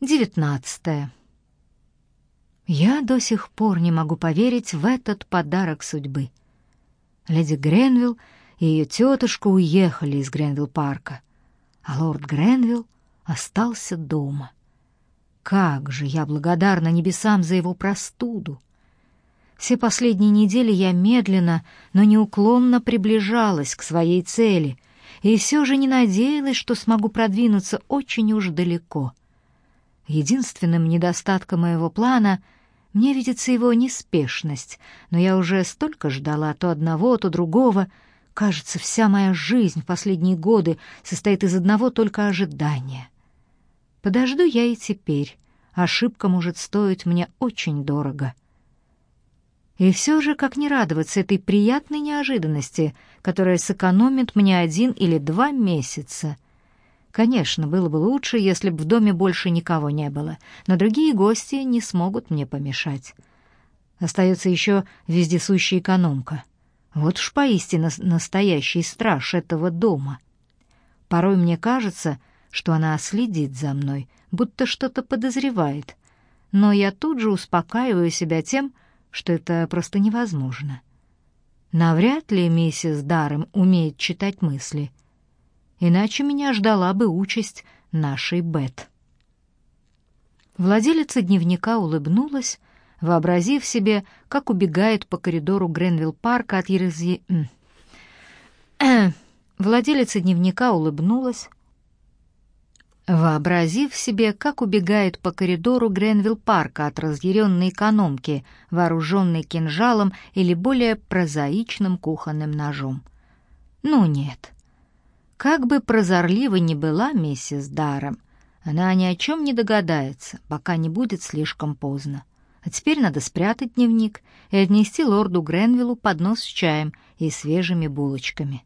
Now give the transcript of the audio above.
Девятнадцатое. Я до сих пор не могу поверить в этот подарок судьбы. Леди Гренвилл и ее тетушка уехали из Гренвилл-парка, а лорд Гренвилл остался дома. Как же я благодарна небесам за его простуду! Все последние недели я медленно, но неуклонно приближалась к своей цели и все же не надеялась, что смогу продвинуться очень уж далеко. Единственным недостатком моего плана мне видится его неспешность, но я уже столько ждала то одного, то другого. Кажется, вся моя жизнь в последние годы состоит из одного только ожидания. Подожду я и теперь. Ошибка может стоить мне очень дорого. И все же, как не радоваться этой приятной неожиданности, которая сэкономит мне один или два месяца — Конечно, было бы лучше, если бы в доме больше никого не было, но другие гости не смогут мне помешать. Остается еще вездесущая экономка. Вот уж поистине настоящий страж этого дома. Порой мне кажется, что она следит за мной, будто что-то подозревает, но я тут же успокаиваю себя тем, что это просто невозможно. Навряд ли миссис Даррем умеет читать мысли — иначе меня ждала бы участь нашей Бет. Владелица дневника улыбнулась, вообразив себе, как убегает по коридору Гренвилл-парка от Ерезье... Владелица дневника улыбнулась, вообразив себе, как убегает по коридору Гренвилл-парка от разъяренной экономки, вооруженной кинжалом или более прозаичным кухонным ножом. Ну нет, как бы прозорлива ни была миссис Даром, она ни о чем не догадается, пока не будет слишком поздно. А теперь надо спрятать дневник и отнести лорду Гренвиллу поднос с чаем и свежими булочками.